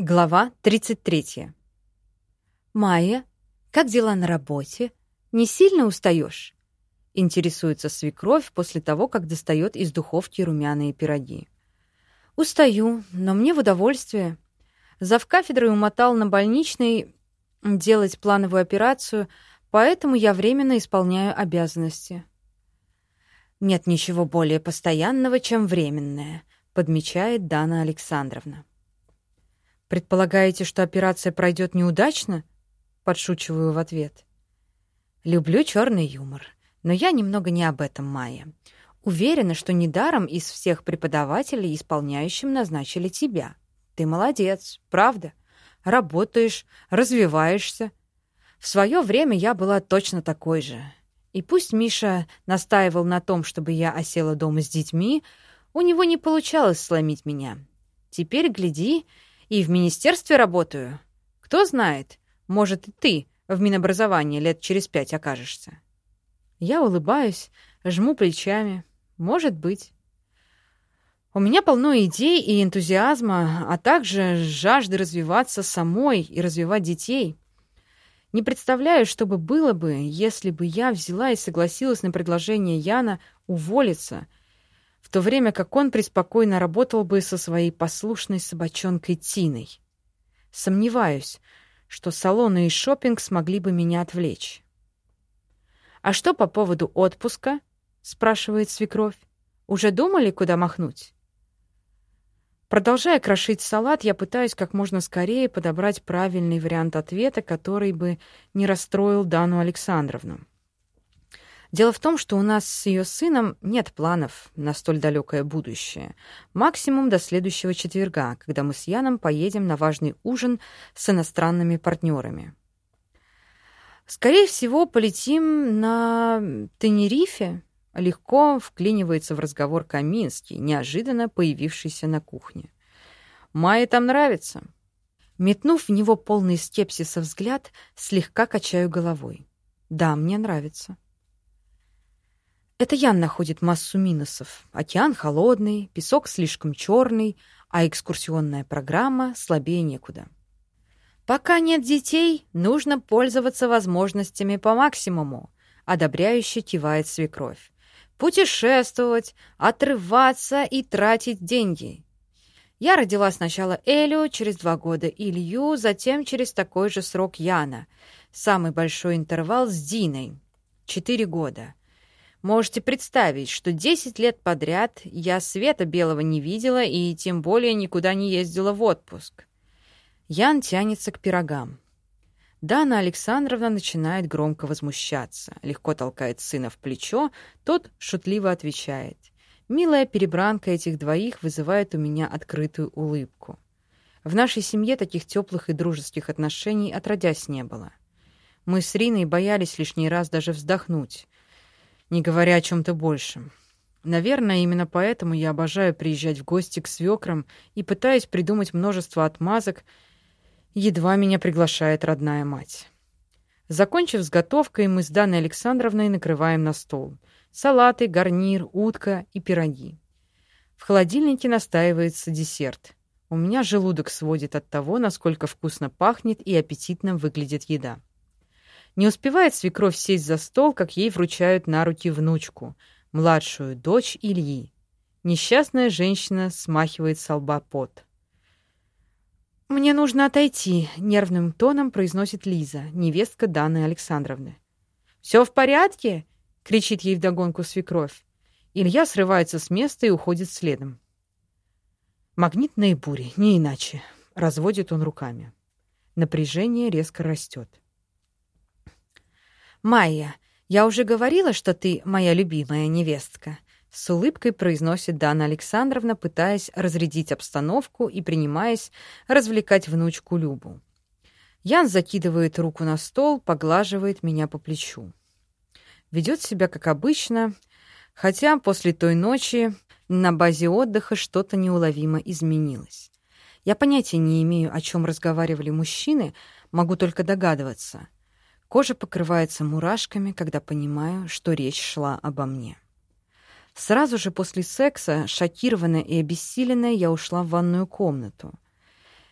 Глава 33. «Майя, как дела на работе? Не сильно устаешь? Интересуется свекровь после того, как достает из духовки румяные пироги. «Устаю, но мне в удовольствие. Зав кафедрой умотал на больничный делать плановую операцию, поэтому я временно исполняю обязанности». «Нет ничего более постоянного, чем временное», — подмечает Дана Александровна. «Предполагаете, что операция пройдет неудачно?» Подшучиваю в ответ. «Люблю черный юмор, но я немного не об этом, Майя. Уверена, что недаром из всех преподавателей исполняющим назначили тебя. Ты молодец, правда? Работаешь, развиваешься. В свое время я была точно такой же. И пусть Миша настаивал на том, чтобы я осела дома с детьми, у него не получалось сломить меня. Теперь, гляди, и в министерстве работаю. Кто знает, может, и ты в Минобразовании лет через пять окажешься. Я улыбаюсь, жму плечами. Может быть. У меня полно идей и энтузиазма, а также жажды развиваться самой и развивать детей. Не представляю, что бы было бы, если бы я взяла и согласилась на предложение Яна уволиться — в то время как он преспокойно работал бы со своей послушной собачонкой Тиной. Сомневаюсь, что салоны и шопинг смогли бы меня отвлечь. «А что по поводу отпуска?» — спрашивает свекровь. «Уже думали, куда махнуть?» Продолжая крошить салат, я пытаюсь как можно скорее подобрать правильный вариант ответа, который бы не расстроил Дану Александровну. Дело в том, что у нас с ее сыном нет планов на столь далекое будущее. Максимум до следующего четверга, когда мы с Яном поедем на важный ужин с иностранными партнерами. Скорее всего, полетим на Тенерифе. Легко вклинивается в разговор Каминский, неожиданно появившийся на кухне. Майе там нравится. Метнув в него полный скепсиса взгляд, слегка качаю головой. Да, мне нравится. Это Ян находит массу минусов. Океан холодный, песок слишком черный, а экскурсионная программа слабее некуда. Пока нет детей, нужно пользоваться возможностями по максимуму, одобряюще кивает свекровь. Путешествовать, отрываться и тратить деньги. Я родила сначала Элю, через два года Илью, затем через такой же срок Яна. Самый большой интервал с Диной — четыре года. Можете представить, что 10 лет подряд я света белого не видела и тем более никуда не ездила в отпуск. Ян тянется к пирогам. Дана Александровна начинает громко возмущаться, легко толкает сына в плечо, тот шутливо отвечает. Милая перебранка этих двоих вызывает у меня открытую улыбку. В нашей семье таких теплых и дружеских отношений отродясь не было. Мы с Риной боялись лишний раз даже вздохнуть не говоря о чем-то большем. Наверное, именно поэтому я обожаю приезжать в гости к свекрам и пытаюсь придумать множество отмазок, едва меня приглашает родная мать. Закончив с готовкой, мы с Даной Александровной накрываем на стол. Салаты, гарнир, утка и пироги. В холодильнике настаивается десерт. У меня желудок сводит от того, насколько вкусно пахнет и аппетитно выглядит еда. Не успевает свекровь сесть за стол, как ей вручают на руки внучку, младшую дочь Ильи. Несчастная женщина смахивает с лба пот. «Мне нужно отойти», — нервным тоном произносит Лиза, невестка Даны Александровны. «Все в порядке?» — кричит ей вдогонку свекровь. Илья срывается с места и уходит следом. «Магнитные бури, не иначе», — разводит он руками. Напряжение резко растет. «Майя, я уже говорила, что ты моя любимая невестка», — с улыбкой произносит Дана Александровна, пытаясь разрядить обстановку и принимаясь развлекать внучку Любу. Ян закидывает руку на стол, поглаживает меня по плечу. Ведет себя как обычно, хотя после той ночи на базе отдыха что-то неуловимо изменилось. Я понятия не имею, о чем разговаривали мужчины, могу только догадываться — Кожа покрывается мурашками, когда понимаю, что речь шла обо мне. Сразу же после секса, шокированная и обессиленная, я ушла в ванную комнату.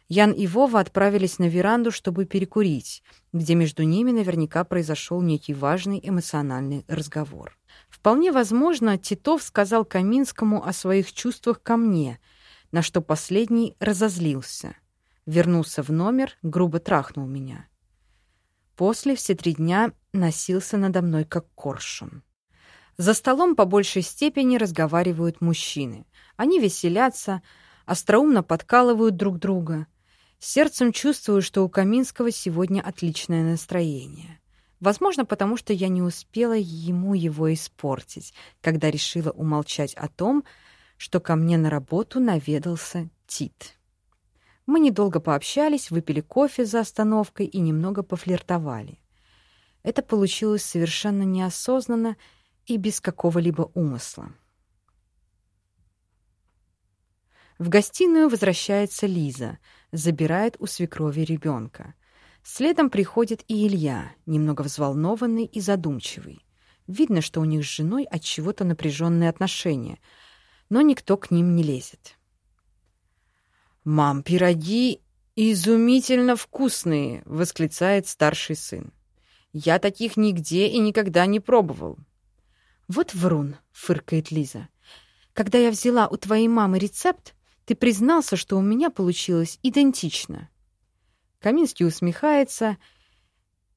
Ян и Вова отправились на веранду, чтобы перекурить, где между ними наверняка произошел некий важный эмоциональный разговор. Вполне возможно, Титов сказал Каминскому о своих чувствах ко мне, на что последний разозлился. Вернулся в номер, грубо трахнул меня. После все три дня носился надо мной как коршун. За столом по большей степени разговаривают мужчины. Они веселятся, остроумно подкалывают друг друга. Сердцем чувствую, что у Каминского сегодня отличное настроение. Возможно, потому что я не успела ему его испортить, когда решила умолчать о том, что ко мне на работу наведался Тит. Мы недолго пообщались, выпили кофе за остановкой и немного пофлиртовали. Это получилось совершенно неосознанно и без какого-либо умысла. В гостиную возвращается Лиза, забирает у свекрови ребенка. Следом приходит и Илья, немного взволнованный и задумчивый. Видно, что у них с женой от чего-то напряженные отношения, но никто к ним не лезет. «Мам, пироги изумительно вкусные!» — восклицает старший сын. «Я таких нигде и никогда не пробовал». «Вот врун!» — фыркает Лиза. «Когда я взяла у твоей мамы рецепт, ты признался, что у меня получилось идентично. Каминский усмехается,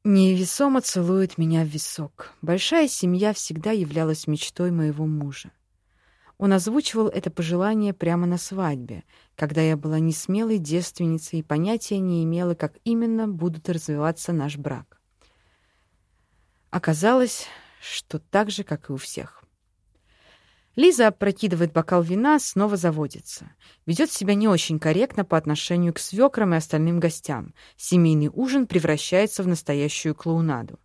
невесомо целует меня в висок. Большая семья всегда являлась мечтой моего мужа. Он озвучивал это пожелание прямо на свадьбе, когда я была несмелой девственницей и понятия не имела, как именно будут развиваться наш брак. Оказалось, что так же, как и у всех. Лиза опрокидывает бокал вина, снова заводится. Ведет себя не очень корректно по отношению к свекрам и остальным гостям. Семейный ужин превращается в настоящую клоунаду.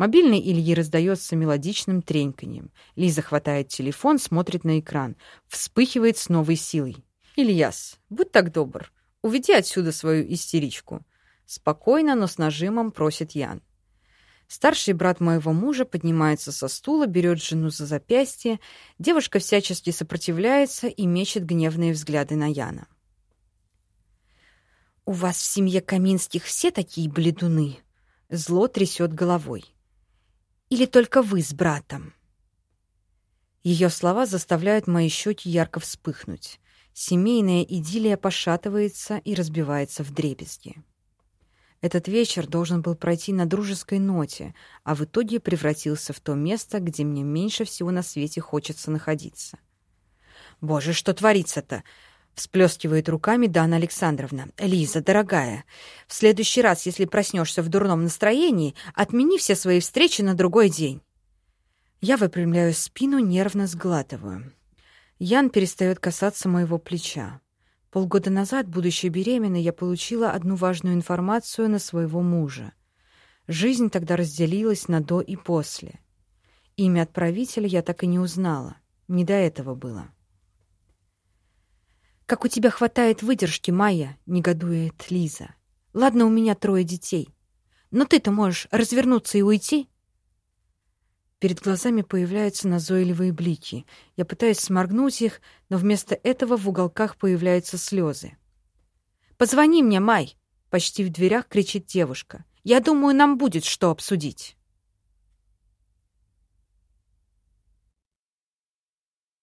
Мобильный Ильи раздается мелодичным треньканьем. Лиза хватает телефон, смотрит на экран. Вспыхивает с новой силой. «Ильяс, будь так добр, уведи отсюда свою истеричку». Спокойно, но с нажимом просит Ян. Старший брат моего мужа поднимается со стула, берет жену за запястье. Девушка всячески сопротивляется и мечет гневные взгляды на Яна. «У вас в семье Каминских все такие бледуны?» Зло трясет головой. «Или только вы с братом?» Ее слова заставляют мои щеки ярко вспыхнуть. Семейная идиллия пошатывается и разбивается в дребезги. Этот вечер должен был пройти на дружеской ноте, а в итоге превратился в то место, где мне меньше всего на свете хочется находиться. «Боже, что творится-то?» — всплескивает руками Дана Александровна. «Лиза, дорогая, в следующий раз, если проснешься в дурном настроении, отмени все свои встречи на другой день». Я выпрямляю спину, нервно сглатываю. Ян перестает касаться моего плеча. Полгода назад, будучи беременной, я получила одну важную информацию на своего мужа. Жизнь тогда разделилась на «до» и «после». Имя отправителя я так и не узнала. Не до этого было. «Как у тебя хватает выдержки, Майя?» — негодует Лиза. «Ладно, у меня трое детей. Но ты-то можешь развернуться и уйти?» Перед глазами появляются назойливые блики. Я пытаюсь сморгнуть их, но вместо этого в уголках появляются слезы. «Позвони мне, Май!» — почти в дверях кричит девушка. «Я думаю, нам будет что обсудить».